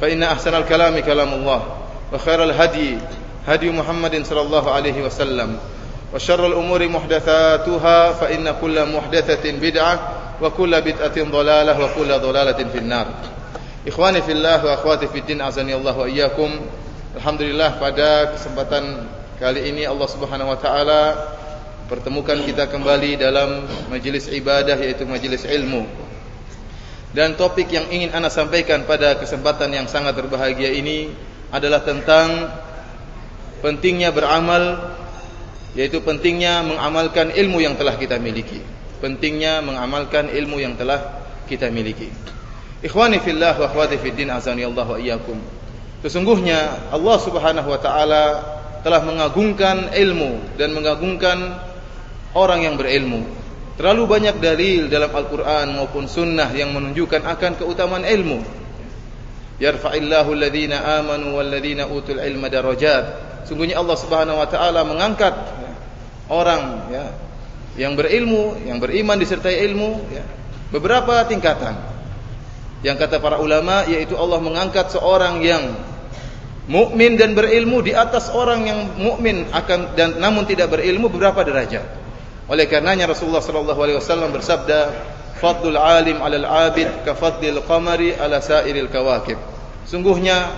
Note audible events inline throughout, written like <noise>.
فإن أحسن الكلام كلام الله وخير الهدي هدي محمد صلى الله عليه وسلم وشر الأمور محدثاتها فإن كل محدثة بدعة وكل بدعة ضلالة وكل ضلالة في النار Ikhwani fillah wa akhwati fiddin azani Allah wa iyyakum. Alhamdulillah pada kesempatan kali ini Allah Subhanahu wa taala pertemukan kita kembali dalam majelis ibadah yaitu majelis ilmu. Dan topik yang ingin ana sampaikan pada kesempatan yang sangat berbahagia ini adalah tentang pentingnya beramal yaitu pentingnya mengamalkan ilmu yang telah kita miliki. Pentingnya mengamalkan ilmu yang telah kita miliki. Ikhwani fillah wa akhwati fid din azani Allah wa iyyakum. Sesungguhnya Allah Subhanahu wa taala telah mengagungkan ilmu dan mengagungkan orang yang berilmu. Terlalu banyak dalil dalam Al-Quran maupun Sunnah yang menunjukkan akan keutamaan ilmu. Yarfa'illahu alladhina amanu walladhina utul ilma darajat. Sungguhnya Allah Subhanahu wa taala mengangkat orang ya yang berilmu, yang beriman disertai ilmu ya, beberapa tingkatan. Yang kata para ulama yaitu Allah mengangkat seorang yang mukmin dan berilmu di atas orang yang mukmin akan dan namun tidak berilmu beberapa derajat. Oleh karenanya Rasulullah sallallahu alaihi wasallam bersabda, "Fadlul alim 'alal 'abid ka fadlil qamari 'ala sa'iril kawakib." Sungguhnya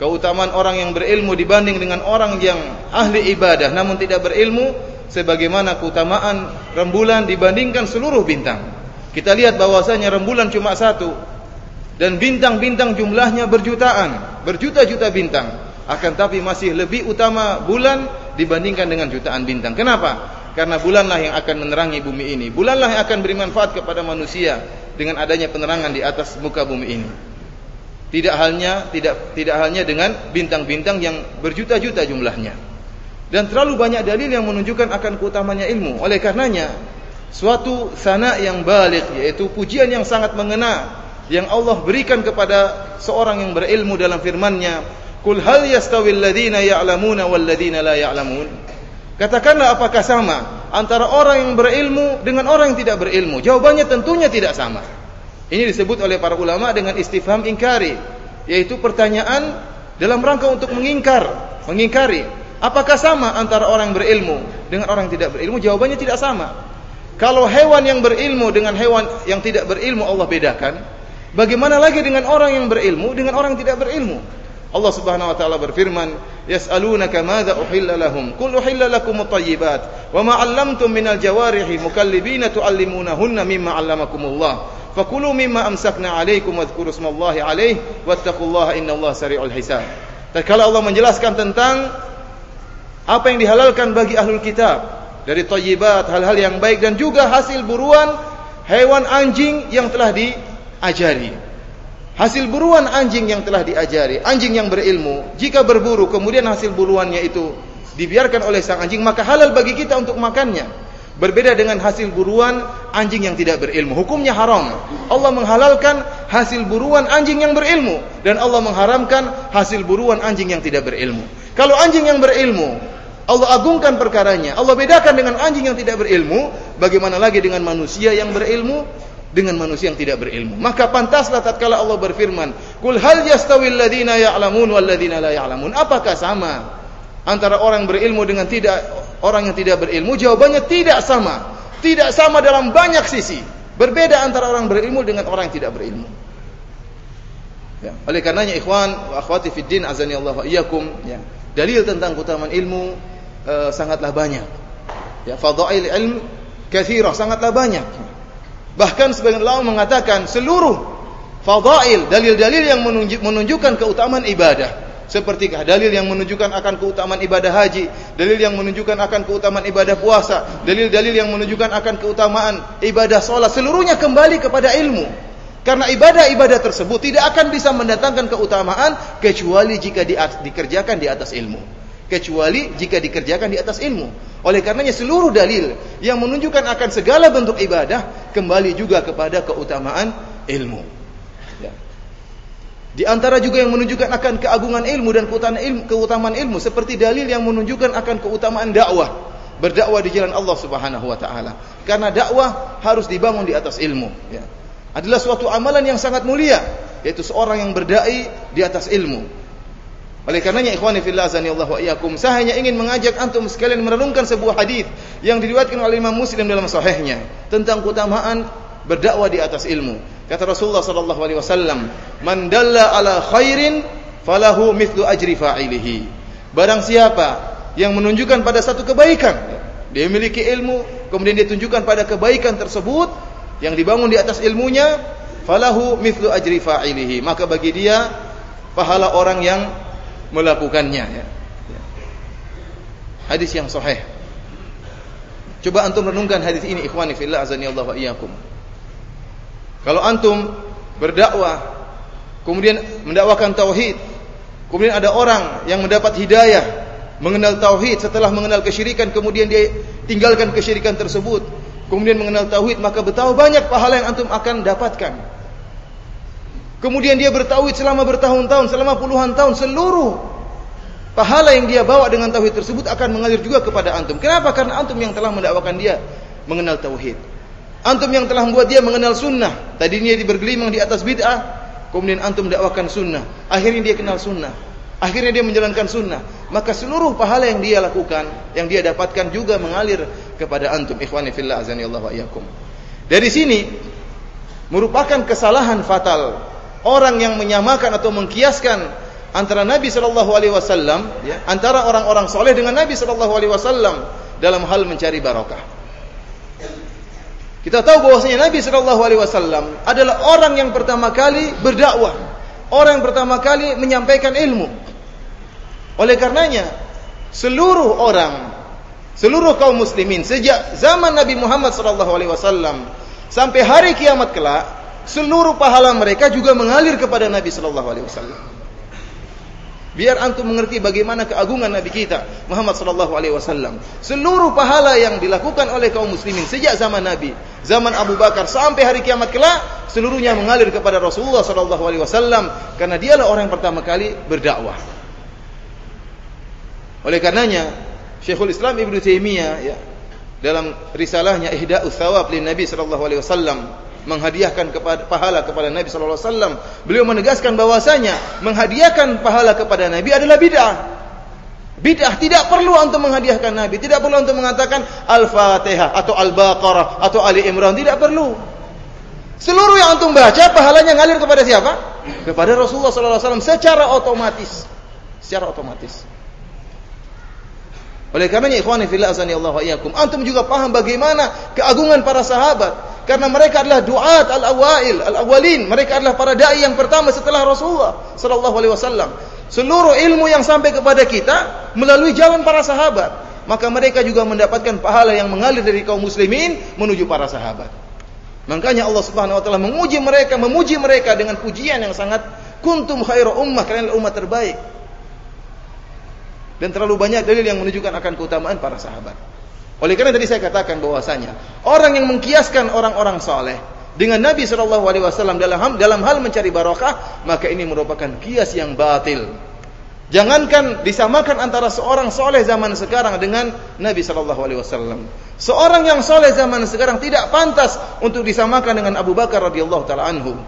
keutamaan orang yang berilmu dibanding dengan orang yang ahli ibadah namun tidak berilmu sebagaimana keutamaan rembulan dibandingkan seluruh bintang. Kita lihat bahwasanya rembulan cuma satu dan bintang-bintang jumlahnya berjutaan, berjuta-juta bintang. Akan tapi masih lebih utama bulan dibandingkan dengan jutaan bintang. Kenapa? Karena bulanlah yang akan menerangi bumi ini. Bulanlah yang akan beri manfaat kepada manusia dengan adanya penerangan di atas muka bumi ini. Tidak halnya tidak tidak halnya dengan bintang-bintang yang berjuta-juta jumlahnya. Dan terlalu banyak dalil yang menunjukkan akan keutamanya ilmu. Oleh karenanya, suatu sana yang balik yaitu pujian yang sangat mengena yang Allah berikan kepada seorang yang berilmu dalam firman-Nya, "Qul hal yastawil ladzina ya'lamuna wal ladzina la ya'lamun?" Katakanlah apakah sama antara orang yang berilmu dengan orang yang tidak berilmu? Jawabannya tentunya tidak sama. Ini disebut oleh para ulama dengan istifham ingkari, yaitu pertanyaan dalam rangka untuk mengingkar, mengingkari. Apakah sama antara orang yang berilmu dengan orang yang tidak berilmu? Jawabannya tidak sama. Kalau hewan yang berilmu dengan hewan yang tidak berilmu Allah bedakan, bagaimana lagi dengan orang yang berilmu dengan orang yang tidak berilmu? Allah Subhanahu wa taala berfirman, "Yas'alunaka madza uhilla lahum? Qul uhilla lakum at-tayyibat wa ma 'allamtum minal jawarihi mukallibina tu'allimunahunna mimma 'allamakumullah. Fakulu mimma amsakna 'alaikum wadhkuru ismallahi 'alaihi wattaqullaha innallaha sari'ul hisab." Tatkala Allah menjelaskan tentang apa yang dihalalkan bagi ahlul kitab dari thayyibat, hal-hal yang baik dan juga hasil buruan hewan anjing yang telah diajari. Hasil buruan anjing yang telah diajari, anjing yang berilmu, jika berburu kemudian hasil buruannya itu dibiarkan oleh sang anjing, maka halal bagi kita untuk makannya. Berbeda dengan hasil buruan anjing yang tidak berilmu. Hukumnya haram. Allah menghalalkan hasil buruan anjing yang berilmu dan Allah mengharamkan hasil buruan anjing yang tidak berilmu. Kalau anjing yang berilmu Allah agungkan perkaranya. Allah bedakan dengan anjing yang tidak berilmu, bagaimana lagi dengan manusia yang berilmu dengan manusia yang tidak berilmu. Maka pantaslah tatkala Allah berfirman, "Qul hal yastawil ladzina ya'lamun wal ladzina la ya'lamun?" Apakah sama antara orang berilmu dengan tidak orang yang tidak berilmu? Jawabannya tidak sama. Tidak sama dalam banyak sisi. Berbeda antara orang berilmu dengan orang yang tidak berilmu. Ya. Oleh karenanya ikhwan wa akhwati fid din azani Allah wa iyyakum ya. dalil tentang keutamaan ilmu uh, sangatlah banyak. Ya, fadail ilm kathirah, sangatlah banyak. Bahkan sebagian ulama mengatakan seluruh fadail, dalil-dalil yang menunjukkan keutamaan ibadah Sepertikah dalil yang menunjukkan akan keutamaan ibadah haji, dalil yang menunjukkan akan keutamaan ibadah puasa, dalil-dalil yang menunjukkan akan keutamaan ibadah sholat, seluruhnya kembali kepada ilmu. Karena ibadah-ibadah tersebut tidak akan bisa mendatangkan keutamaan kecuali jika di, dikerjakan di atas ilmu. Kecuali jika dikerjakan di atas ilmu. Oleh karenanya seluruh dalil yang menunjukkan akan segala bentuk ibadah kembali juga kepada keutamaan ilmu. Di antara juga yang menunjukkan akan keagungan ilmu dan keutamaan ilmu, keutamaan ilmu seperti dalil yang menunjukkan akan keutamaan dakwah, berdakwah di jalan Allah Subhanahu wa taala. Karena dakwah harus dibangun di atas ilmu, ya. Adalah suatu amalan yang sangat mulia, yaitu seorang yang berdai di atas ilmu. Oleh karenanya ikhwani fillah azani Allah wa iyyakum, saya hanya ingin mengajak antum sekalian merenungkan sebuah hadis yang diriwayatkan oleh Imam Muslim dalam sahihnya tentang keutamaan berdakwah di atas ilmu. Kata Rasulullah sallallahu alaihi wasallam, "Man dalla ala khairin falahu mithlu ajri fa'ilihi." Barang siapa yang menunjukkan pada satu kebaikan, dia memiliki ilmu, kemudian dia tunjukkan pada kebaikan tersebut yang dibangun di atas ilmunya, falahu mithlu ajri fa'ilihi. Maka bagi dia pahala orang yang melakukannya ya. Hadis yang sahih. Coba antum renungkan hadis ini ikhwani fillah azani Allah wa iyyakum. Kalau antum berdakwah kemudian mendakwakan tauhid, kemudian ada orang yang mendapat hidayah mengenal tauhid setelah mengenal kesyirikan kemudian dia tinggalkan kesyirikan tersebut, kemudian mengenal tauhid maka betapa banyak pahala yang antum akan dapatkan. Kemudian dia bertauhid selama bertahun-tahun, selama puluhan tahun, seluruh pahala yang dia bawa dengan tauhid tersebut akan mengalir juga kepada antum. Kenapa? Karena antum yang telah mendakwakan dia mengenal tauhid. Antum yang telah membuat dia mengenal sunnah. Tadinya dia bergelimang di atas bid'ah. Kemudian antum dakwakan sunnah. Akhirnya dia kenal sunnah. Akhirnya dia menjalankan sunnah. Maka seluruh pahala yang dia lakukan, yang dia dapatkan juga mengalir kepada antum. Ikhwani fillah azani Allah wa iyakum. Dari sini, merupakan kesalahan fatal. Orang yang menyamakan atau mengkiaskan antara Nabi Shallallahu Alaihi Wasallam, ya, antara orang-orang soleh dengan Nabi Shallallahu Alaihi Wasallam dalam hal mencari barokah. Kita tahu bahwasanya Nabi Shallallahu Alaihi Wasallam adalah orang yang pertama kali berdakwah, orang yang pertama kali menyampaikan ilmu. Oleh karenanya, seluruh orang, seluruh kaum muslimin sejak zaman Nabi Muhammad Shallallahu Alaihi Wasallam sampai hari kiamat kelak, seluruh pahala mereka juga mengalir kepada Nabi Shallallahu Alaihi Wasallam. Biar antum mengerti bagaimana keagungan Nabi kita Muhammad sallallahu alaihi wasallam. Seluruh pahala yang dilakukan oleh kaum muslimin sejak zaman Nabi, zaman Abu Bakar sampai hari kiamat kelak, seluruhnya mengalir kepada Rasulullah sallallahu alaihi wasallam karena dialah orang yang pertama kali berdakwah. Oleh karenanya, Syekhul Islam Ibnu Taimiyah ya, dalam risalahnya Ihda'us Thawab lin Nabi sallallahu alaihi wasallam menghadiahkan kepada pahala kepada Nabi sallallahu alaihi wasallam. Beliau menegaskan bahwasanya menghadiahkan pahala kepada Nabi adalah bid'ah. Bid'ah tidak perlu untuk menghadiahkan Nabi, tidak perlu untuk mengatakan Al-Fatihah atau Al-Baqarah atau Ali Imran, tidak perlu. Seluruh yang antum baca pahalanya ngalir kepada siapa? Kepada Rasulullah sallallahu alaihi wasallam secara otomatis. Secara otomatis. Oleh karenanya ikhwani fillah azani Allah wa iyyakum, antum juga paham bagaimana keagungan para sahabat karena mereka adalah duat al-awail, al-awwalin. Mereka adalah para dai yang pertama setelah Rasulullah sallallahu alaihi wasallam. Seluruh ilmu yang sampai kepada kita melalui jalan para sahabat. Maka mereka juga mendapatkan pahala yang mengalir dari kaum muslimin menuju para sahabat. Makanya Allah Subhanahu wa taala menguji mereka, memuji mereka dengan pujian yang sangat kuntum khairu ummah, kalian umat terbaik. Dan terlalu banyak dalil yang menunjukkan akan keutamaan para sahabat. Oleh karena tadi saya katakan bahwasanya orang yang mengkiaskan orang-orang soleh dengan Nabi Shallallahu Alaihi Wasallam dalam dalam hal mencari barokah, maka ini merupakan kias yang batil. Jangankan disamakan antara seorang soleh zaman sekarang dengan Nabi Shallallahu Alaihi Wasallam. Seorang yang soleh zaman sekarang tidak pantas untuk disamakan dengan Abu Bakar radhiyallahu taala anhu.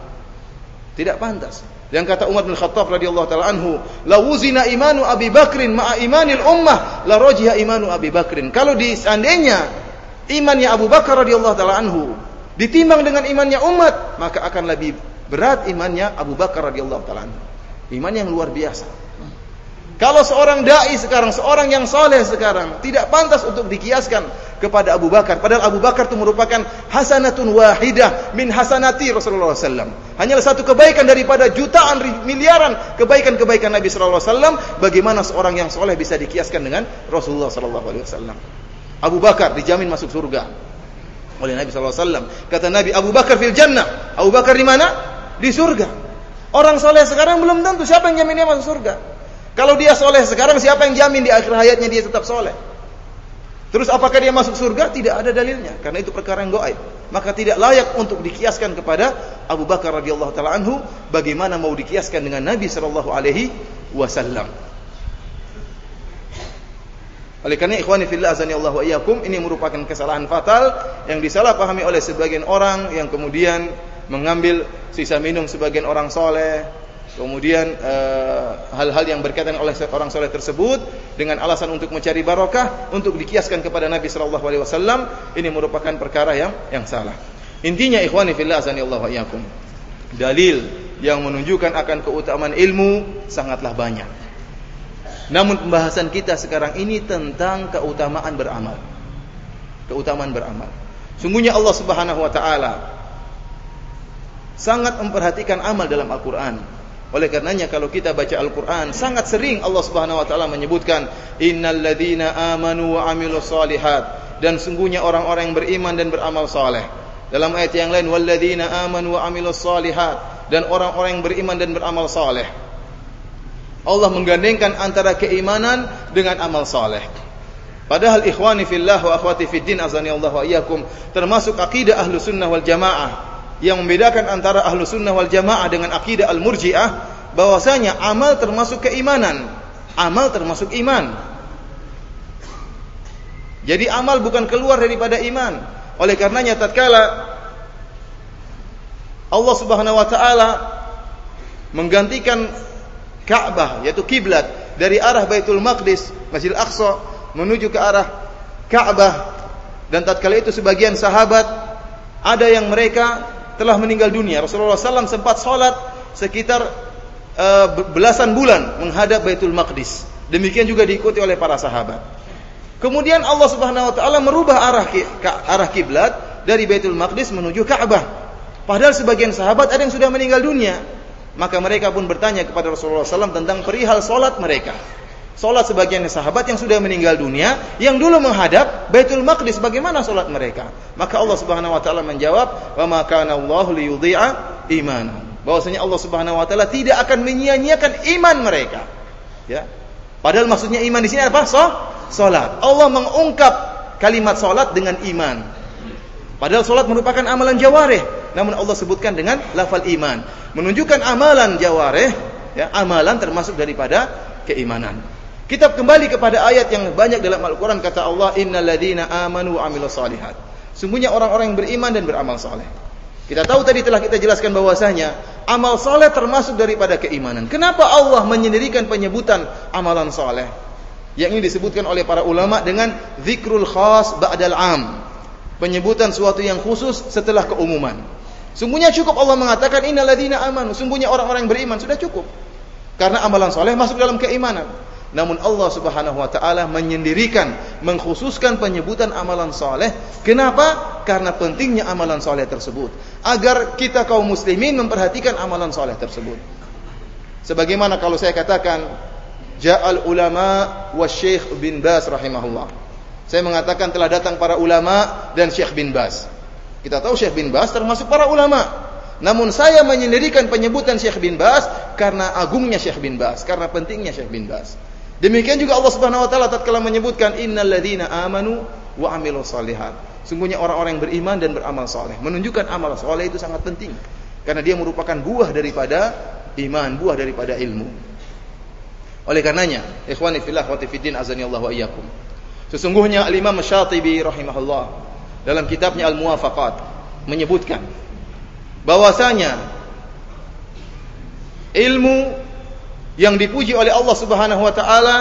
Tidak pantas. Yang kata Umar bin Khattab radhiyallahu taala anhu, "La wuzina imanu Abi Bakrin ma'a imanil ummah, la rajiha imanu Abi Bakrin." Kalau seandainya imannya Abu Bakar radhiyallahu taala anhu ditimbang dengan imannya umat, maka akan lebih berat imannya Abu Bakar radhiyallahu taala anhu. Iman yang luar biasa. Kalau seorang dai sekarang, seorang yang soleh sekarang, tidak pantas untuk dikiaskan kepada Abu Bakar. Padahal Abu Bakar itu merupakan hasanatun wahidah min hasanati Rasulullah SAW. Hanyalah satu kebaikan daripada jutaan miliaran kebaikan-kebaikan Nabi SAW. Bagaimana seorang yang soleh bisa dikiaskan dengan Rasulullah SAW? Abu Bakar dijamin masuk surga oleh Nabi SAW. Kata Nabi, Abu Bakar fil jannah. Abu Bakar di mana? Di surga. Orang soleh sekarang belum tentu siapa yang jamin dia masuk surga. Kalau dia soleh sekarang, siapa yang jamin di akhir hayatnya dia tetap soleh? Terus apakah dia masuk surga? Tidak ada dalilnya, karena itu perkara yang goib. Maka tidak layak untuk dikiaskan kepada Abu Bakar radhiyallahu taala anhu. Bagaimana mau dikiaskan dengan Nabi sallallahu alaihi wasallam? Oleh karena ikhwani fillah azani Allah wa iyyakum ini merupakan kesalahan fatal yang disalahpahami oleh sebagian orang yang kemudian mengambil sisa minum sebagian orang soleh Kemudian eh, hal-hal yang berkaitan oleh orang soleh tersebut dengan alasan untuk mencari barokah untuk dikiaskan kepada Nabi Shallallahu Alaihi Wasallam ini merupakan perkara yang yang salah. Intinya ikhwani fillah azani Allah wa Dalil yang menunjukkan akan keutamaan ilmu sangatlah banyak. Namun pembahasan kita sekarang ini tentang keutamaan beramal. Keutamaan beramal. Sungguhnya Allah Subhanahu wa taala sangat memperhatikan amal dalam Al-Qur'an. Oleh karenanya kalau kita baca Al-Qur'an sangat sering Allah Subhanahu wa taala menyebutkan innal ladzina amanu wa amilus solihat dan sungguhnya orang-orang yang beriman dan beramal saleh. Dalam ayat yang lain walladzina amanu wa amilus solihat dan orang-orang yang beriman dan beramal saleh. Allah menggandengkan antara keimanan dengan amal saleh. Padahal ikhwani fillah wa akhwati fid din azani Allah wa iyyakum termasuk akidah ahlu sunnah wal jamaah yang membedakan antara ahlu sunnah wal jamaah dengan akidah al murjiah bahwasanya amal termasuk keimanan. Amal termasuk iman. Jadi amal bukan keluar daripada iman. Oleh karenanya tatkala Allah Subhanahu wa taala menggantikan Ka'bah yaitu kiblat dari arah Baitul Maqdis Masjidil Aqsa menuju ke arah Ka'bah dan tatkala itu sebagian sahabat ada yang mereka telah meninggal dunia. Rasulullah SAW sempat sholat sekitar uh, belasan bulan menghadap Baitul Maqdis. Demikian juga diikuti oleh para sahabat. Kemudian Allah Subhanahu wa taala merubah arah arah kiblat dari Baitul Maqdis menuju Ka'bah. Padahal sebagian sahabat ada yang sudah meninggal dunia. Maka mereka pun bertanya kepada Rasulullah SAW tentang perihal solat mereka solat sebagian sahabat yang sudah meninggal dunia yang dulu menghadap Baitul Maqdis bagaimana solat mereka? Maka Allah Subhanahu wa taala menjawab wa ma kana Allah liyudhi'a iman bahwasanya Allah Subhanahu wa taala tidak akan menyia-nyiakan iman mereka. Ya. Padahal maksudnya iman di sini apa? So salat. Allah mengungkap kalimat salat dengan iman. Padahal salat merupakan amalan jawareh namun Allah sebutkan dengan lafal iman. Menunjukkan amalan jawareh ya amalan termasuk daripada keimanan kita kembali kepada ayat yang banyak dalam Al-Quran kata Allah Innal ladina amanu amilu salihat Sungguhnya orang-orang yang beriman dan beramal saleh. Kita tahu tadi telah kita jelaskan bahwasanya amal saleh termasuk daripada keimanan. Kenapa Allah menyendirikan penyebutan amalan saleh? Yang ini disebutkan oleh para ulama dengan zikrul khas ba'dal am. Penyebutan suatu yang khusus setelah keumuman. Sungguhnya cukup Allah mengatakan innal ladina amanu. Sungguhnya orang-orang yang beriman sudah cukup. Karena amalan saleh masuk dalam keimanan. Namun Allah Subhanahu wa taala menyendirikan, mengkhususkan penyebutan amalan soleh. Kenapa? Karena pentingnya amalan soleh tersebut. Agar kita kaum muslimin memperhatikan amalan soleh tersebut. Sebagaimana kalau saya katakan, Ja'al ulama wa Syekh bin Bas rahimahullah. Saya mengatakan telah datang para ulama dan Syekh bin Bas. Kita tahu Syekh bin Bas termasuk para ulama. Namun saya menyendirikan penyebutan Syekh bin Bas karena agungnya Syekh bin Bas, karena pentingnya Syekh bin Bas. Demikian juga Allah Subhanahu wa taala tatkala menyebutkan innalladzina amanu wa amilus solihat. Sungguhnya orang-orang yang beriman dan beramal saleh. Menunjukkan amal saleh itu sangat penting karena dia merupakan buah daripada iman, buah daripada ilmu. Oleh karenanya, ikhwani fillah wa fiddin azani Allah wa iyyakum. Sesungguhnya Al-Imam Syatibi rahimahullah dalam kitabnya Al-Muwafaqat menyebutkan bahwasanya ilmu yang dipuji oleh Allah Subhanahu wa taala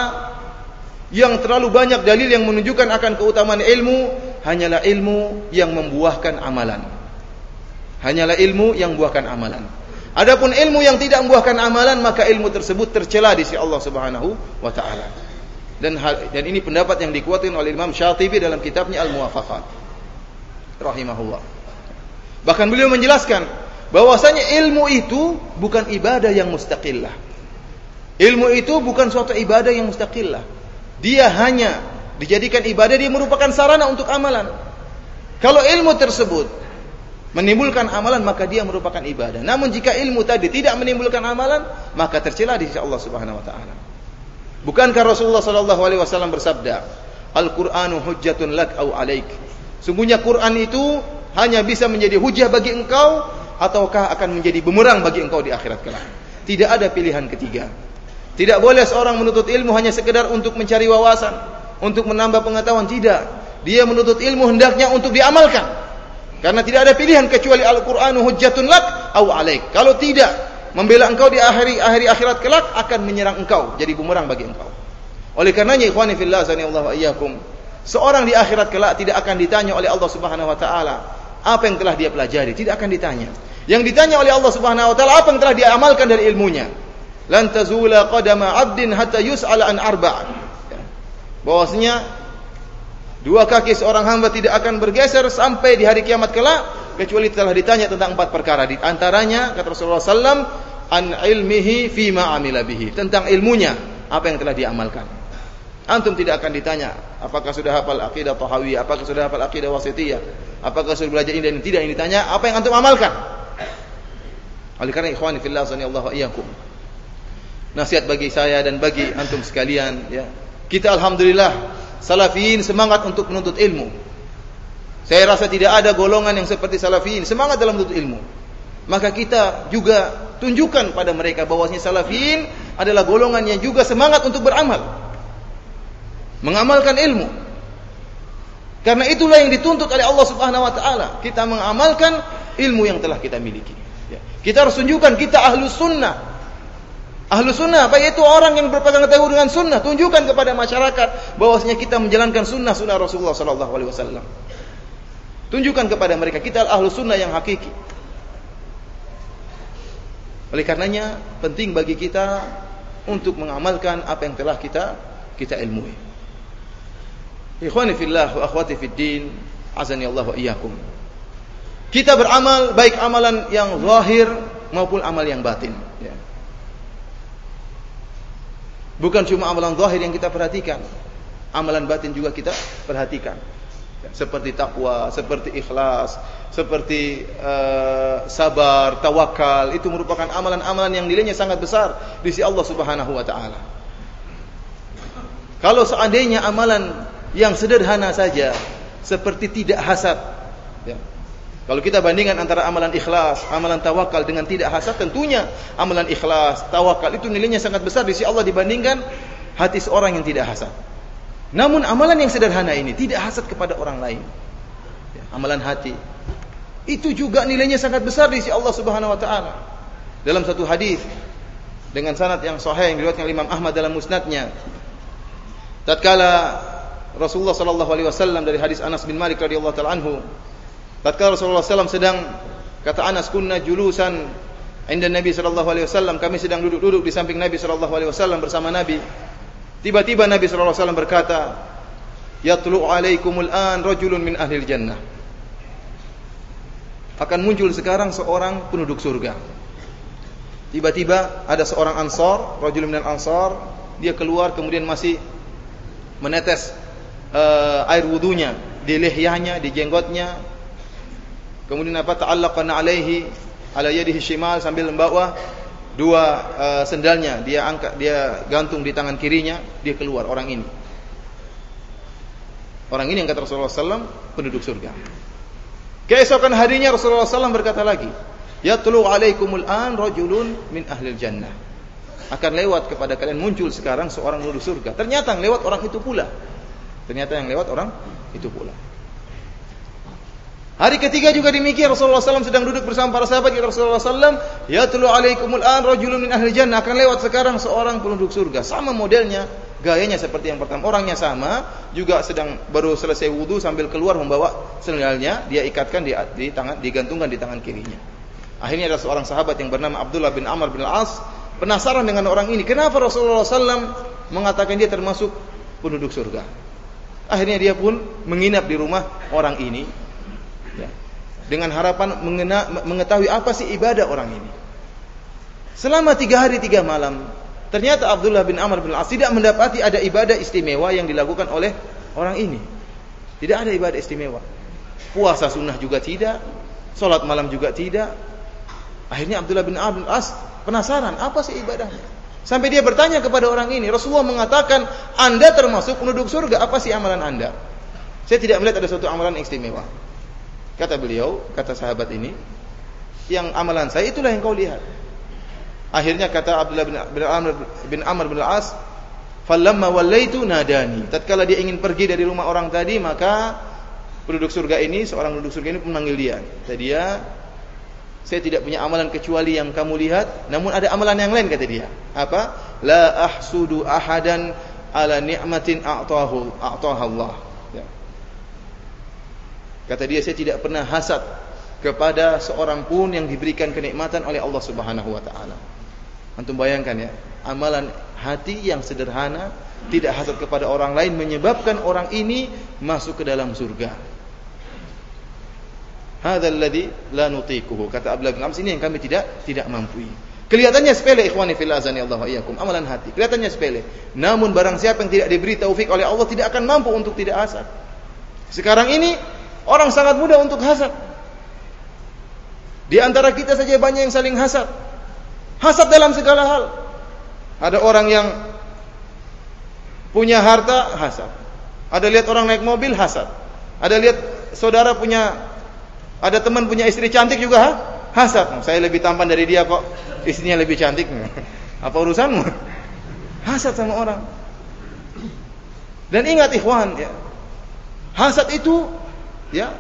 yang terlalu banyak dalil yang menunjukkan akan keutamaan ilmu hanyalah ilmu yang membuahkan amalan. Hanyalah ilmu yang membuahkan amalan. Adapun ilmu yang tidak membuahkan amalan maka ilmu tersebut tercela di sisi Allah Subhanahu wa taala. Dan hal, dan ini pendapat yang dikuatkan oleh Imam Syatibi dalam kitabnya Al-Muwafaqat. Rahimahullah. Bahkan beliau menjelaskan bahwasanya ilmu itu bukan ibadah yang mustaqillah. Ilmu itu bukan suatu ibadah yang mustaqillah. Dia hanya dijadikan ibadah dia merupakan sarana untuk amalan. Kalau ilmu tersebut menimbulkan amalan maka dia merupakan ibadah. Namun jika ilmu tadi tidak menimbulkan amalan, maka tercela di sisi Allah Subhanahu wa taala. Bukankah Rasulullah sallallahu alaihi wasallam bersabda, "Al-Qur'anu hujjatun lak au alaik." Sungguhnya Quran itu hanya bisa menjadi hujah bagi engkau ataukah akan menjadi bumerang bagi engkau di akhirat kelak. Tidak ada pilihan ketiga. Tidak boleh seorang menuntut ilmu hanya sekedar untuk mencari wawasan, untuk menambah pengetahuan, tidak. Dia menuntut ilmu hendaknya untuk diamalkan. Karena tidak ada pilihan kecuali Al-Qur'anu hujjatun lak au alaik. Kalau tidak, membela engkau di akhir akhir akhirat kelak akan menyerang engkau, jadi bumerang bagi engkau. Oleh karenanya ikhwani fillah sanallahu iyyakum, seorang di akhirat kelak tidak akan ditanya oleh Allah Subhanahu wa taala apa yang telah dia pelajari, tidak akan ditanya. Yang ditanya oleh Allah Subhanahu wa taala apa yang telah dia amalkan dari ilmunya. Lan tazula qadama 'abdin hatta yus'ala an arba'. Bahwasanya Dua kaki seorang hamba tidak akan bergeser sampai di hari kiamat kelak kecuali telah ditanya tentang empat perkara. Di antaranya kata Rasulullah sallam an ilmihi fi ma amila bihi, tentang ilmunya apa yang telah diamalkan. Antum tidak akan ditanya apakah sudah hafal akidah Tahawiyah, apakah sudah hafal akidah Wasitiyah, apakah sudah belajar ini dan tidak ini ditanya apa yang antum amalkan. Oleh karena ikhwani fillah sanallahu iyyakum. Nasihat bagi saya dan bagi antum sekalian ya. Kita alhamdulillah salafiyin semangat untuk menuntut ilmu. Saya rasa tidak ada golongan yang seperti salafiyin semangat dalam menuntut ilmu. Maka kita juga tunjukkan pada mereka bahwasanya salafiyin adalah golongan yang juga semangat untuk beramal. Mengamalkan ilmu. Karena itulah yang dituntut oleh Allah Subhanahu wa taala. Kita mengamalkan ilmu yang telah kita miliki. Ya. Kita harus tunjukkan kita ahlu sunnah Ahlu sunnah, baik itu orang yang berpegang teguh dengan sunnah, tunjukkan kepada masyarakat bahwasanya kita menjalankan sunnah sunnah Rasulullah Sallallahu Alaihi Wasallam. Tunjukkan kepada mereka kita ahlu sunnah yang hakiki. Oleh karenanya penting bagi kita untuk mengamalkan apa yang telah kita kita ilmui. Ikhwani fillah wa akhwati fid din, azani Allah iyyakum. Kita beramal baik amalan yang zahir maupun amal yang batin. Ya. Bukan cuma amalan zahir yang kita perhatikan. Amalan batin juga kita perhatikan. Seperti takwa, seperti ikhlas, seperti uh, sabar, tawakal, itu merupakan amalan-amalan yang nilainya sangat besar di sisi Allah Subhanahu wa taala. Kalau seandainya amalan yang sederhana saja seperti tidak hasad, ya, kalau kita bandingkan antara amalan ikhlas, amalan tawakal dengan tidak hasad, tentunya amalan ikhlas, tawakal itu nilainya sangat besar di sisi Allah dibandingkan hati seorang yang tidak hasad. Namun amalan yang sederhana ini tidak hasad kepada orang lain. Ya, amalan hati itu juga nilainya sangat besar di sisi Allah Subhanahu wa taala. Dalam satu hadis dengan sanad yang sahih yang diriwayatkan Imam Ahmad dalam musnadnya. Tatkala Rasulullah sallallahu alaihi wasallam dari hadis Anas bin Malik radhiyallahu taala anhu Tatkala Rasulullah SAW sedang kata Anas kunna julusan inda Nabi wasallam kami sedang duduk-duduk di samping Nabi sallallahu alaihi wasallam bersama Nabi. Tiba-tiba Nabi sallallahu alaihi wasallam berkata, "Yatlu alaikumul an rajulun min ahli jannah." Akan muncul sekarang seorang penduduk surga. Tiba-tiba ada seorang ansor, rajulun min ansar, dia keluar kemudian masih menetes uh, air wudunya di lehyahnya, di jenggotnya, Kemudian apa? Ta'allaqana alaihi ala yadihi shimal sambil membawa dua uh, sendalnya. Dia angkat dia gantung di tangan kirinya dia keluar orang ini. Orang ini yang kata Rasulullah SAW penduduk surga. Keesokan harinya Rasulullah SAW berkata lagi yatlu alaikumul an rajulun min ahli jannah. Akan lewat kepada kalian muncul sekarang seorang penduduk surga. Ternyata yang lewat orang itu pula. Ternyata yang lewat orang itu pula Hari ketiga juga demikian Rasulullah SAW sedang duduk bersama para sahabat kata Rasulullah SAW Ya tulu alaikumul an rajulun min ahli jannah. Akan lewat sekarang seorang penduduk surga. Sama modelnya gayanya seperti yang pertama. Orangnya sama juga sedang baru selesai wudhu sambil keluar membawa sendalnya dia ikatkan di, di tangan digantungkan di tangan kirinya. Akhirnya ada seorang sahabat yang bernama Abdullah bin Amr bin Al-As penasaran dengan orang ini. Kenapa Rasulullah SAW mengatakan dia termasuk penduduk surga? Akhirnya dia pun menginap di rumah orang ini. ya, dengan harapan mengena, mengetahui apa sih ibadah orang ini. Selama tiga hari tiga malam, ternyata Abdullah bin Amr bin Al-As tidak mendapati ada ibadah istimewa yang dilakukan oleh orang ini. Tidak ada ibadah istimewa. Puasa sunnah juga tidak, sholat malam juga tidak, Akhirnya Abdullah bin Abdul As penasaran, apa sih ibadahnya? Sampai dia bertanya kepada orang ini, Rasulullah mengatakan, Anda termasuk penduduk surga, apa sih amalan Anda? Saya tidak melihat ada suatu amalan istimewa. Kata beliau, kata sahabat ini, yang amalan saya itulah yang kau lihat. Akhirnya kata Abdullah bin, Amr bin Amr bin Al-As, "Falamma wallaitu nadani." Tatkala dia ingin pergi dari rumah orang tadi, maka penduduk surga ini, seorang penduduk surga ini memanggil dia. Kata dia, saya tidak punya amalan kecuali yang kamu lihat, namun ada amalan yang lain kata dia. Apa? La ahsudu ahadan ala ni'matin a'tahu a'taha Allah. Kata dia saya tidak pernah hasad kepada seorang pun yang diberikan kenikmatan oleh Allah Subhanahu wa taala. Antum bayangkan ya, amalan hati yang sederhana tidak hasad kepada orang lain menyebabkan orang ini masuk ke dalam surga. Hadzal ladzi la nutiquhu. Kata Abdullah bin Ams ini yang kami tidak tidak mampu. Kelihatannya sepele ikhwani fil azani Allah. Amalan hati. Kelihatannya sepele. Namun barang siapa yang tidak diberi taufik oleh Allah tidak akan mampu untuk tidak hasad. Sekarang ini orang sangat mudah untuk hasad. Di antara kita saja banyak yang saling hasad. Hasad dalam segala hal. Ada orang yang punya harta hasad. Ada lihat orang naik mobil hasad. Ada lihat saudara punya ada teman punya istri cantik juga ha? hasad. Saya lebih tampan dari dia kok. Istrinya lebih cantik. <laughs> Apa urusanmu? Hasad sama orang. Dan ingat ikhwan ya. Hasad itu ya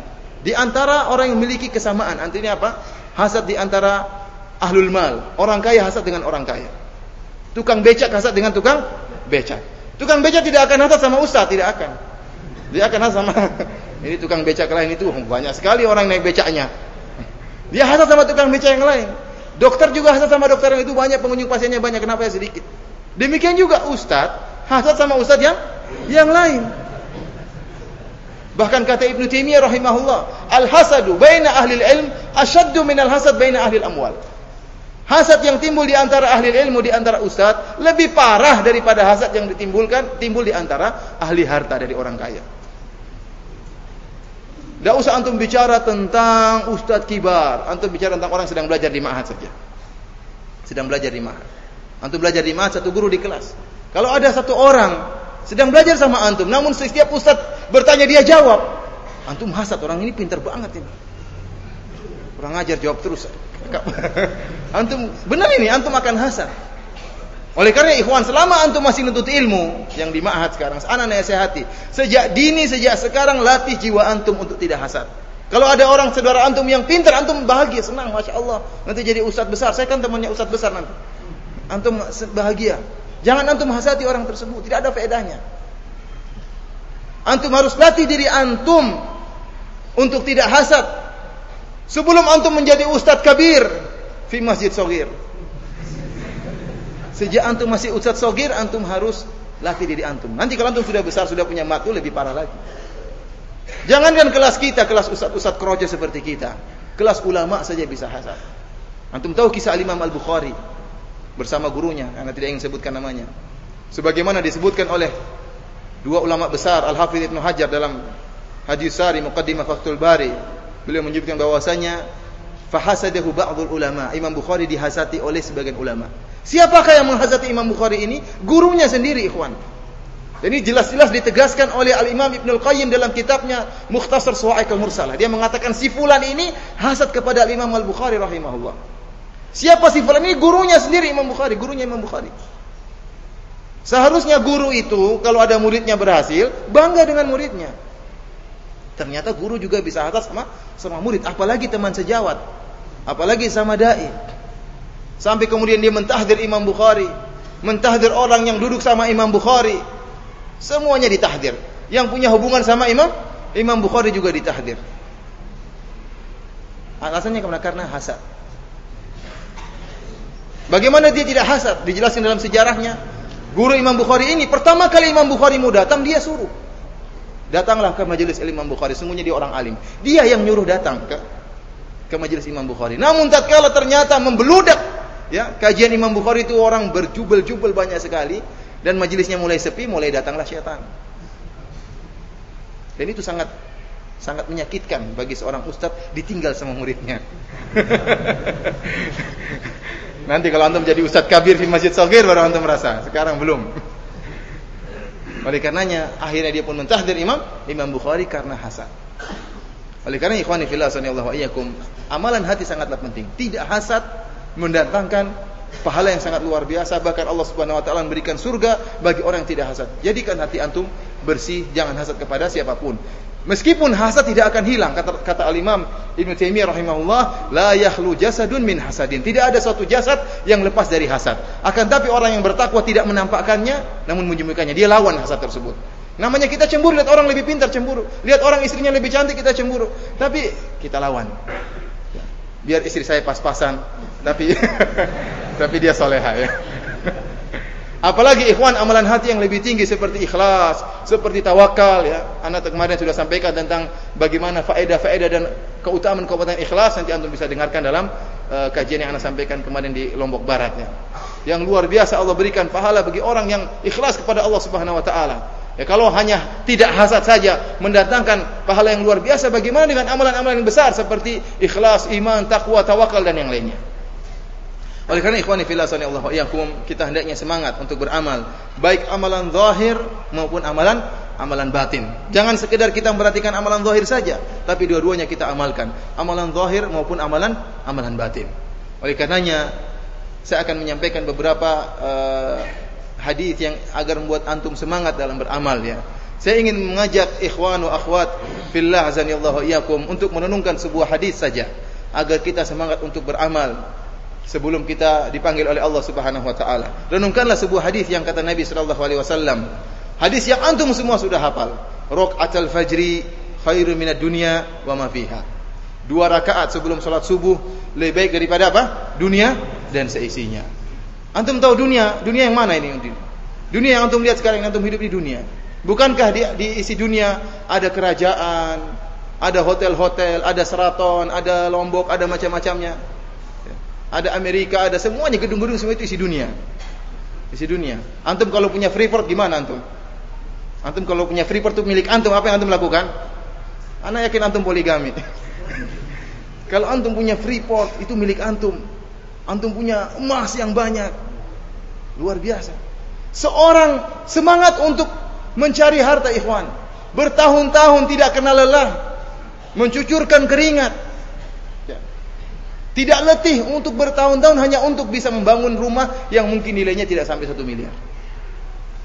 di antara orang yang memiliki kesamaan. Artinya apa? Hasad di antara ahlul mal. Orang kaya hasad dengan orang kaya. Tukang becak hasad dengan tukang becak. Tukang becak tidak akan hasad sama ustaz, tidak akan. Dia akan hasad sama <laughs> ini tukang becak lain itu banyak sekali orang naik becaknya. Dia hasad sama tukang becak yang lain. Dokter juga hasad sama dokter yang itu banyak pengunjung pasiennya banyak kenapa ya sedikit. Demikian juga ustaz hasad sama ustaz yang yang lain. Bahkan kata Ibnu Taimiyah rahimahullah, al-hasadu baina ahli ilm asyaddu min al-hasad baina ahli amwal. Hasad yang timbul di antara ahli ilmu di antara ustaz lebih parah daripada hasad yang ditimbulkan timbul di antara ahli harta dari orang kaya. Tidak usah antum bicara tentang ustadz kibar. Antum bicara tentang orang sedang belajar di ma'had saja. Sedang belajar di ma'had. Antum belajar di ma'had, satu guru di kelas. Kalau ada satu orang sedang belajar sama antum, namun setiap ustadz bertanya dia jawab. Antum hasad, orang ini pintar banget ini. Kurang ajar jawab terus. <laughs> antum benar ini, antum akan hasad. Oleh karena ikhwan, selama antum masih nuntut ilmu yang di ma'had sekarang, anak nasihati, sejak dini sejak sekarang latih jiwa antum untuk tidak hasad. Kalau ada orang saudara antum yang pintar, antum bahagia, senang, masya Allah. Nanti jadi ustadz besar. Saya kan temannya ustadz besar nanti. Antum bahagia. Jangan antum hasati orang tersebut, tidak ada faedahnya. Antum harus latih diri antum untuk tidak hasad. Sebelum antum menjadi ustadz kabir fi masjid sogir. Sejak antum masih ustaz sogir, antum harus latih diri antum. Nanti kalau antum sudah besar, sudah punya matu, lebih parah lagi. Jangankan kelas kita, kelas ustaz-ustaz kroja seperti kita. Kelas ulama saja bisa hasad. Antum tahu kisah Imam Al-Bukhari bersama gurunya, karena tidak ingin sebutkan namanya. Sebagaimana disebutkan oleh dua ulama besar, Al-Hafidh Ibnu Hajar dalam Hadis Sari Muqaddimah Fathul Bari. Beliau menyebutkan bahwasanya fahasadahu ba'dul ulama. Imam Bukhari dihasati oleh sebagian ulama. Siapakah yang menghasati Imam Bukhari ini? Gurunya sendiri, ikhwan. Dan ini jelas-jelas ditegaskan oleh Al-Imam Ibnu Al-Qayyim dalam kitabnya Mukhtasar Suwaik Al-Mursalah. Dia mengatakan si fulan ini hasad kepada Al-Imam Al-Bukhari rahimahullah. Siapa si fulan ini? Gurunya sendiri Imam Bukhari, gurunya Imam Bukhari. Seharusnya guru itu kalau ada muridnya berhasil, bangga dengan muridnya. Ternyata guru juga bisa hasad sama sama murid, apalagi teman sejawat. Apalagi sama dai. Sampai kemudian dia mentahdir Imam Bukhari, mentahdir orang yang duduk sama Imam Bukhari. Semuanya ditahdir. Yang punya hubungan sama Imam Imam Bukhari juga ditahdir. Alasannya karena karena hasad. Bagaimana dia tidak hasad? Dijelaskan dalam sejarahnya. Guru Imam Bukhari ini pertama kali Imam Bukhari mau datang dia suruh. Datanglah ke majelis Imam Bukhari, sungguhnya dia orang alim. Dia yang nyuruh datang ke ke majelis Imam Bukhari. Namun tatkala ternyata membeludak ya, kajian Imam Bukhari itu orang berjubel-jubel banyak sekali dan majelisnya mulai sepi, mulai datanglah syaitan. Dan itu sangat sangat menyakitkan bagi seorang ustadz ditinggal sama muridnya. <laughs> Nanti kalau antum jadi ustadz kabir di masjid Sogir baru antum merasa. Sekarang belum. Oleh karenanya akhirnya dia pun mentahdir Imam Imam Bukhari karena hasad. Oleh karena ikhwani fillah sanallahu iyyakum, amalan hati sangatlah penting. Tidak hasad mendatangkan pahala yang sangat luar biasa bahkan Allah Subhanahu wa taala memberikan surga bagi orang yang tidak hasad. Jadikan hati antum bersih, jangan hasad kepada siapa pun. Meskipun hasad tidak akan hilang kata kata Al-Imam Ibnu Taimiyah rahimahullah, la yahlu jasadun min hasadin. Tidak ada suatu jasad yang lepas dari hasad. Akan tapi orang yang bertakwa tidak menampakkannya namun menyembunyikannya. Dia lawan hasad tersebut. Namanya kita cemburu lihat orang lebih pintar cemburu, lihat orang istrinya lebih cantik kita cemburu. Tapi kita lawan. Biar istri saya pas-pasan, tapi <laughs> tapi dia soleha ya. Apalagi ikhwan amalan hati yang lebih tinggi seperti ikhlas, seperti tawakal ya. Anak kemarin sudah sampaikan tentang bagaimana faedah-faedah dan keutamaan-keutamaan ikhlas nanti antum bisa dengarkan dalam uh, kajian yang anak sampaikan kemarin di Lombok Barat ya. Yang luar biasa Allah berikan pahala bagi orang yang ikhlas kepada Allah Subhanahu wa taala. Ya kalau hanya tidak hasad saja mendatangkan pahala yang luar biasa bagaimana dengan amalan-amalan yang besar seperti ikhlas, iman, takwa, tawakal dan yang lainnya. Oleh karena ikhwani fillah Allah iyakum, kita hendaknya semangat untuk beramal, baik amalan zahir maupun amalan amalan batin. Jangan sekedar kita memperhatikan amalan zahir saja, tapi dua-duanya kita amalkan, amalan zahir maupun amalan amalan batin. Oleh karenanya saya akan menyampaikan beberapa uh, hadis yang agar membuat antum semangat dalam beramal ya. Saya ingin mengajak ikhwan wa akhwat fillah azanillahu iyakum untuk merenungkan sebuah hadis saja agar kita semangat untuk beramal sebelum kita dipanggil oleh Allah Subhanahu wa taala. Renungkanlah sebuah hadis yang kata Nabi sallallahu alaihi wasallam. Hadis yang antum semua sudah hafal. Raqatul fajri khairu minad dunya wa ma fiha. Dua rakaat sebelum salat subuh lebih baik daripada apa? Dunia dan seisinya. Antum tahu dunia? Dunia yang mana ini? Dunia yang antum lihat sekarang antum hidup di dunia. Bukankah di, di isi dunia ada kerajaan, ada hotel-hotel, ada seraton, ada lombok, ada macam-macamnya ada Amerika, ada semuanya gedung-gedung semua itu isi dunia. Isi dunia. Antum kalau punya Freeport gimana antum? Antum kalau punya Freeport itu milik antum, apa yang antum lakukan? Anak yakin antum poligami. <laughs> kalau antum punya Freeport itu milik antum. Antum punya emas yang banyak. Luar biasa. Seorang semangat untuk mencari harta ikhwan. Bertahun-tahun tidak kenal lelah. Mencucurkan keringat tidak letih untuk bertahun-tahun hanya untuk bisa membangun rumah yang mungkin nilainya tidak sampai satu miliar.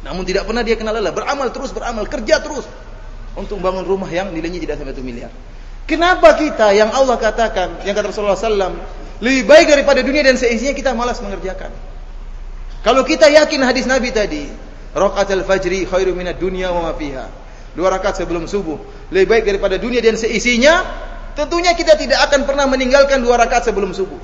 Namun tidak pernah dia kenal lelah. Beramal terus, beramal, kerja terus. Untuk membangun rumah yang nilainya tidak sampai satu miliar. Kenapa kita yang Allah katakan, yang kata Rasulullah SAW, lebih baik daripada dunia dan seisinya kita malas mengerjakan. Kalau kita yakin hadis Nabi tadi, al fajri khairu minad dunya wa ma fiha. Dua rakaat sebelum subuh, lebih baik daripada dunia dan seisinya, Tentunya kita tidak akan pernah meninggalkan dua rakaat sebelum subuh.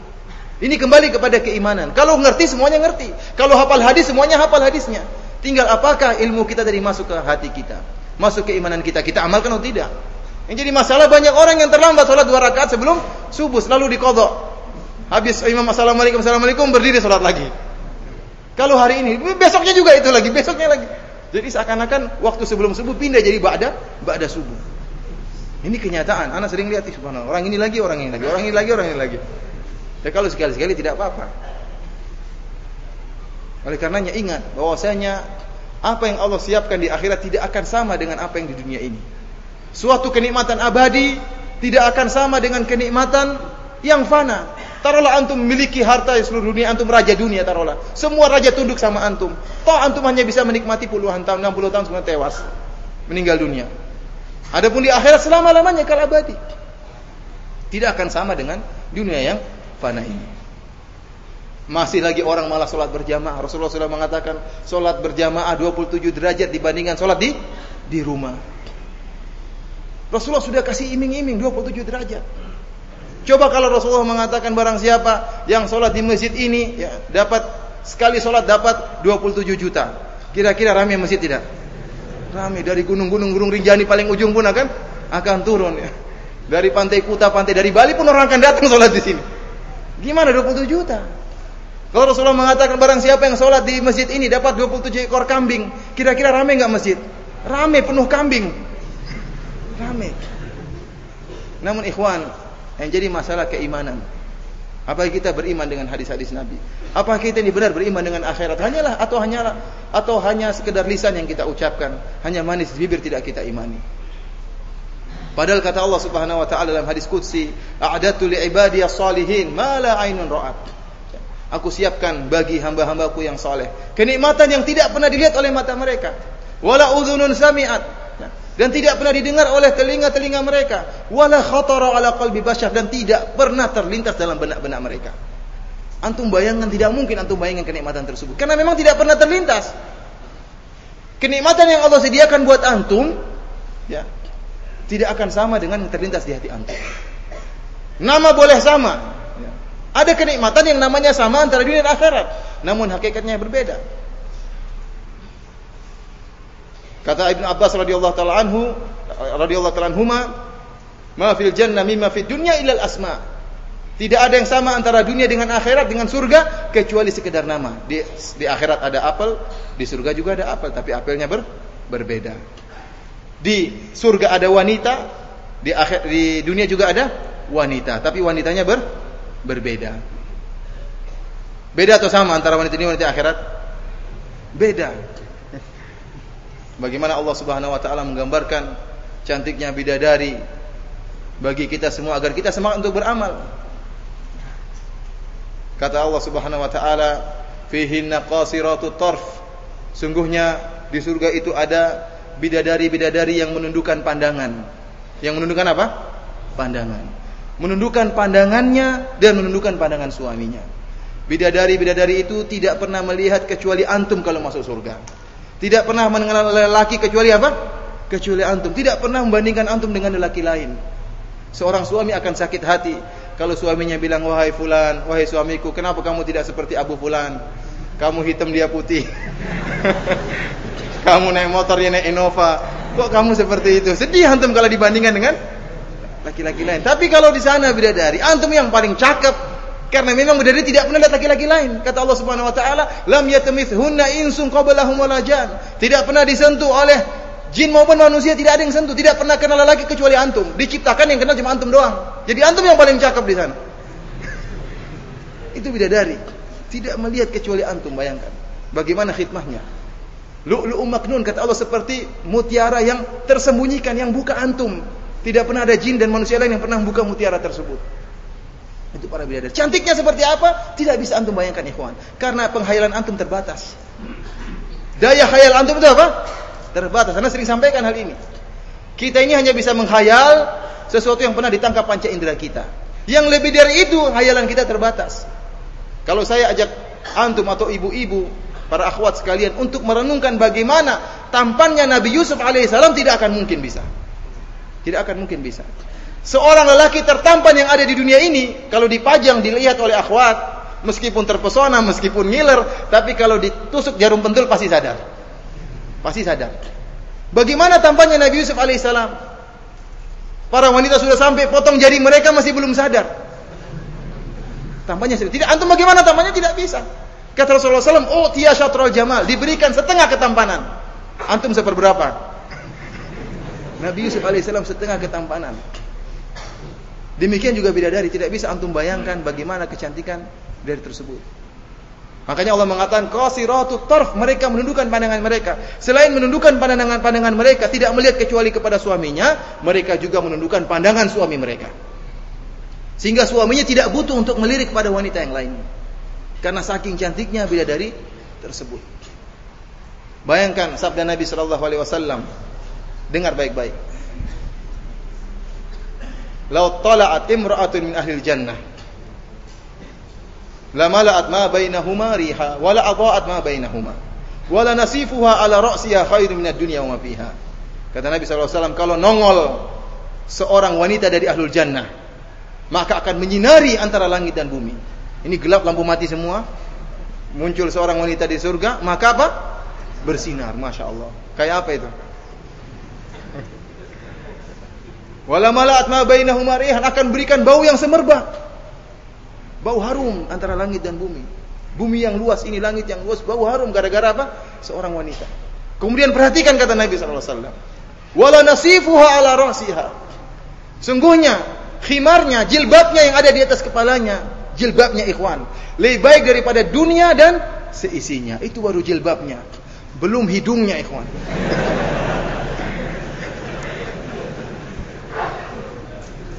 Ini kembali kepada keimanan. Kalau ngerti semuanya ngerti. Kalau hafal hadis semuanya hafal hadisnya. Tinggal apakah ilmu kita dari masuk ke hati kita, masuk ke imanan kita, kita amalkan atau tidak. Yang jadi masalah banyak orang yang terlambat sholat dua rakaat sebelum subuh selalu dikodok. Habis imam assalamualaikum assalamualaikum berdiri sholat lagi. Kalau hari ini besoknya juga itu lagi, besoknya lagi. Jadi seakan-akan waktu sebelum subuh pindah jadi ba'da ba'da subuh. Ini kenyataan. Anak sering lihat subhanallah. Orang ini lagi, orang ini lagi, orang ini lagi, orang ini lagi. Ya kalau sekali-sekali tidak apa-apa. Oleh karenanya ingat bahwasanya apa yang Allah siapkan di akhirat tidak akan sama dengan apa yang di dunia ini. Suatu kenikmatan abadi tidak akan sama dengan kenikmatan yang fana. Taruhlah antum memiliki harta di seluruh dunia, antum raja dunia taruhlah. Semua raja tunduk sama antum. Toh antum hanya bisa menikmati puluhan tahun, 60 tahun semua tewas. Meninggal dunia. Adapun di akhirat selama-lamanya kal abadi. Tidak akan sama dengan dunia yang fana ini. Masih lagi orang malah sholat berjamaah. Rasulullah sudah mengatakan sholat berjamaah 27 derajat dibandingkan sholat di di rumah. Rasulullah sudah kasih iming-iming 27 derajat. Coba kalau Rasulullah mengatakan barang siapa yang sholat di masjid ini ya, dapat sekali sholat dapat 27 juta. Kira-kira ramai masjid tidak? Ramai dari gunung-gunung Gunung Rinjani paling ujung pun akan akan turun ya. Dari pantai Kuta, pantai dari Bali pun orang akan datang sholat di sini. Gimana 27 juta? Kalau Rasulullah mengatakan barang siapa yang sholat di masjid ini dapat 27 ekor kambing, kira-kira ramai nggak masjid? Ramai penuh kambing. Ramai. Namun ikhwan, yang jadi masalah keimanan. Apakah kita beriman dengan hadis-hadis Nabi? Apakah kita ini benar beriman dengan akhirat? Hanyalah atau hanyalah atau hanya sekedar lisan yang kita ucapkan, hanya manis bibir tidak kita imani. Padahal kata Allah Subhanahu wa taala dalam hadis qudsi, "A'datu li salihin ma la ainun ra'at." Aku siapkan bagi hamba-hambaku yang saleh kenikmatan yang tidak pernah dilihat oleh mata mereka, wala udhunun sami'at dan tidak pernah didengar oleh telinga-telinga mereka. Wala khatara ala qalbi bashar. Dan tidak pernah terlintas dalam benak-benak mereka. Antum bayangkan tidak mungkin antum bayangkan kenikmatan tersebut. Karena memang tidak pernah terlintas. Kenikmatan yang Allah sediakan buat antum ya tidak akan sama dengan yang terlintas di hati antum. Nama boleh sama. Ada kenikmatan yang namanya sama antara dunia dan akhirat. Namun hakikatnya berbeda Kata Ibn Abbas radhiyallahu taala anhu radhiyallahu taala anhuma, "Ma fil jannah mimma fid dunya illa asma." Tidak ada yang sama antara dunia dengan akhirat dengan surga kecuali sekedar nama. Di, di akhirat ada apel, di surga juga ada apel, tapi apelnya ber, berbeda. Di surga ada wanita, di akhir di dunia juga ada wanita, tapi wanitanya ber, berbeda. Beda atau sama antara wanita ini wanita akhirat? Beda. Bagaimana Allah Subhanahu wa taala menggambarkan cantiknya bidadari bagi kita semua agar kita semangat untuk beramal. Kata Allah Subhanahu wa taala, "Fihinna qasiratut tarf." Sungguhnya di surga itu ada bidadari-bidadari yang menundukkan pandangan. Yang menundukkan apa? Pandangan. Menundukkan pandangannya dan menundukkan pandangan suaminya. Bidadari-bidadari itu tidak pernah melihat kecuali antum kalau masuk surga. Tidak pernah mengenal lelaki kecuali apa? Kecuali antum. Tidak pernah membandingkan antum dengan lelaki lain. Seorang suami akan sakit hati kalau suaminya bilang, "Wahai fulan, wahai suamiku, kenapa kamu tidak seperti Abu fulan? Kamu hitam dia putih." <laughs> kamu naik motor dia naik Innova. Kok kamu seperti itu? Sedih antum kalau dibandingkan dengan laki-laki lain. Tapi kalau di sana bidadari, antum yang paling cakep, karena memang bidadari tidak pernah lihat laki-laki lain. Kata Allah Subhanahu wa taala, "Lam yatamithunna insun qablahum wala jan." Tidak pernah disentuh oleh jin maupun manusia, tidak ada yang sentuh, tidak pernah kenal laki kecuali antum. Diciptakan yang kenal cuma antum doang. Jadi antum yang paling cakep di sana. Itu bidadari. Tidak melihat kecuali antum, bayangkan. Bagaimana khidmahnya? Lu'lu'u maknun kata Allah seperti mutiara yang tersembunyikan yang buka antum. Tidak pernah ada jin dan manusia lain yang pernah membuka mutiara tersebut. Itu para bidadari. Cantiknya seperti apa? Tidak bisa antum bayangkan ikhwan. Karena penghayalan antum terbatas. Daya khayal antum itu apa? Terbatas. Karena sering sampaikan hal ini. Kita ini hanya bisa menghayal sesuatu yang pernah ditangkap panca indera kita. Yang lebih dari itu, hayalan kita terbatas. Kalau saya ajak antum atau ibu-ibu, para akhwat sekalian untuk merenungkan bagaimana tampannya Nabi Yusuf alaihissalam tidak akan mungkin bisa. Tidak akan mungkin bisa. Seorang lelaki tertampan yang ada di dunia ini, kalau dipajang dilihat oleh akhwat, meskipun terpesona, meskipun ngiler, tapi kalau ditusuk jarum pentul pasti sadar. Pasti sadar. Bagaimana tampannya Nabi Yusuf alaihissalam? Para wanita sudah sampai potong jari mereka masih belum sadar. Tampannya sudah tidak. Antum bagaimana tampannya tidak bisa. Kata Rasulullah SAW, oh tia syatrul jamal, diberikan setengah ketampanan. Antum seperberapa? Nabi Yusuf alaihissalam setengah ketampanan. Demikian juga bidadari tidak bisa antum bayangkan bagaimana kecantikan dari tersebut. Makanya Allah mengatakan qasiratut tarf, mereka menundukkan pandangan mereka. Selain menundukkan pandangan-pandangan mereka tidak melihat kecuali kepada suaminya, mereka juga menundukkan pandangan suami mereka. Sehingga suaminya tidak butuh untuk melirik kepada wanita yang lain. Karena saking cantiknya bidadari tersebut. Bayangkan sabda Nabi sallallahu alaihi wasallam. Dengar baik-baik. Lau tala'at imra'atun min ahli jannah lamala'at ma bainahuma riha wala adha'at ma bainahuma wala nasifuha ala ra'siha khairu minad dunya wa fiha. Kata Nabi SAW, kalau nongol seorang wanita dari ahlul jannah, maka akan menyinari antara langit dan bumi. Ini gelap lampu mati semua. Muncul seorang wanita di surga, maka apa? Bersinar, masya Allah. Kayak apa itu? Wala malaat ma bainahuma rihan akan berikan bau yang semerbak. Bau harum antara langit dan bumi. Bumi yang luas ini, langit yang luas, bau harum gara-gara apa? Seorang wanita. Kemudian perhatikan kata Nabi sallallahu alaihi wasallam. Wala nasifuha ala rasiha. Sungguhnya khimarnya, jilbabnya yang ada di atas kepalanya, jilbabnya ikhwan, lebih baik daripada dunia dan seisinya. Itu baru jilbabnya. Belum hidungnya ikhwan.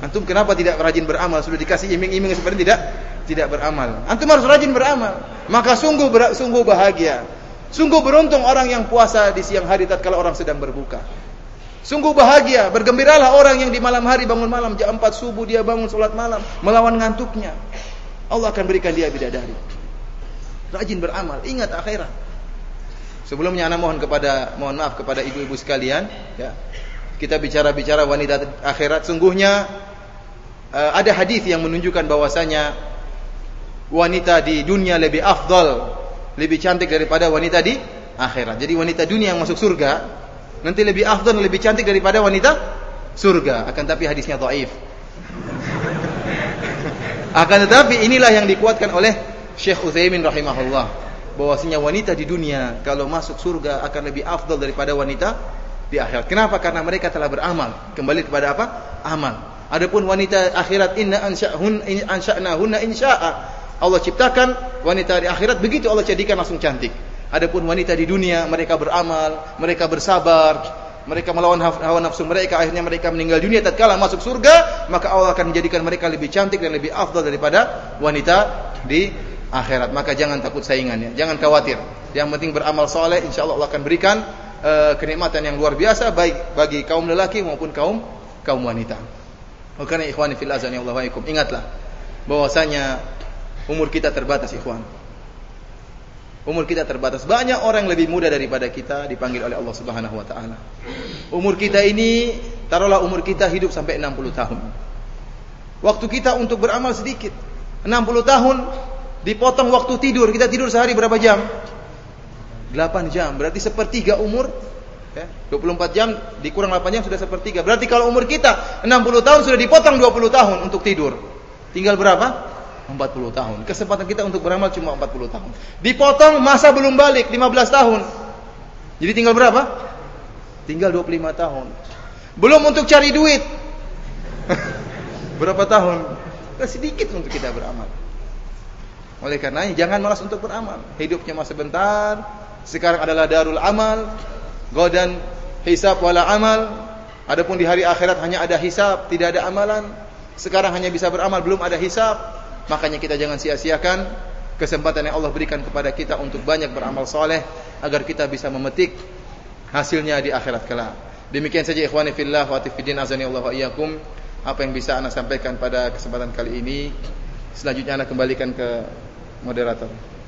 Antum kenapa tidak rajin beramal? Sudah dikasih iming-iming seperti tidak tidak beramal. Antum harus rajin beramal. Maka sungguh ber, sungguh bahagia. Sungguh beruntung orang yang puasa di siang hari tatkala orang sedang berbuka. Sungguh bahagia, bergembiralah orang yang di malam hari bangun malam jam 4 subuh dia bangun salat malam melawan ngantuknya. Allah akan berikan dia bidadari. Rajin beramal, ingat akhirat. Sebelumnya anak mohon kepada mohon maaf kepada ibu-ibu sekalian, ya. Kita bicara-bicara wanita akhirat, sungguhnya uh, ada hadis yang menunjukkan bahwasanya wanita di dunia lebih afdal, lebih cantik daripada wanita di akhirat. Jadi wanita dunia yang masuk surga nanti lebih afdal, lebih cantik daripada wanita surga. Akan tapi hadisnya dhaif. <laughs> Akan tetapi inilah yang dikuatkan oleh Syekh Utsaimin rahimahullah bahwasanya wanita di dunia kalau masuk surga akan lebih afdal daripada wanita di akhirat. Kenapa? Karena mereka telah beramal. Kembali kepada apa? Amal. Adapun wanita akhirat inna ansha'hun ansha'nahunna insya'a. Allah ciptakan wanita di akhirat begitu Allah jadikan langsung cantik. Adapun wanita di dunia mereka beramal, mereka bersabar, mereka melawan hawa nafsu mereka akhirnya mereka meninggal dunia tatkala masuk surga maka Allah akan menjadikan mereka lebih cantik dan lebih afdal daripada wanita di akhirat maka jangan takut saingannya jangan khawatir yang penting beramal soleh insyaallah Allah akan berikan uh, kenikmatan yang luar biasa baik bagi kaum lelaki maupun kaum kaum wanita karena ikhwani fil azan ya Allah Ingatlah bahwasanya umur kita terbatas ikhwan. Umur kita terbatas. Banyak orang yang lebih muda daripada kita dipanggil oleh Allah Subhanahu wa taala. Umur kita ini taruhlah umur kita hidup sampai 60 tahun. Waktu kita untuk beramal sedikit. 60 tahun dipotong waktu tidur. Kita tidur sehari berapa jam? 8 jam. Berarti sepertiga umur Ya, 24 jam dikurang 8 jam sudah sepertiga. Berarti kalau umur kita 60 tahun sudah dipotong 20 tahun untuk tidur. Tinggal berapa? 40 tahun. Kesempatan kita untuk beramal cuma 40 tahun. Dipotong masa belum balik 15 tahun. Jadi tinggal berapa? Tinggal 25 tahun. Belum untuk cari duit. <laughs> berapa tahun? Sedikit untuk kita beramal. Oleh karenanya jangan malas untuk beramal. Hidupnya masa sebentar. Sekarang adalah darul amal Godan hisab wala amal. Adapun di hari akhirat hanya ada hisab, tidak ada amalan. Sekarang hanya bisa beramal, belum ada hisab. Makanya kita jangan sia-siakan kesempatan yang Allah berikan kepada kita untuk banyak beramal soleh agar kita bisa memetik hasilnya di akhirat kelak. Demikian saja ikhwani fillah wa tifidin azani Allah wa iyyakum. Apa yang bisa Anda sampaikan pada kesempatan kali ini. Selanjutnya Anda kembalikan ke moderator.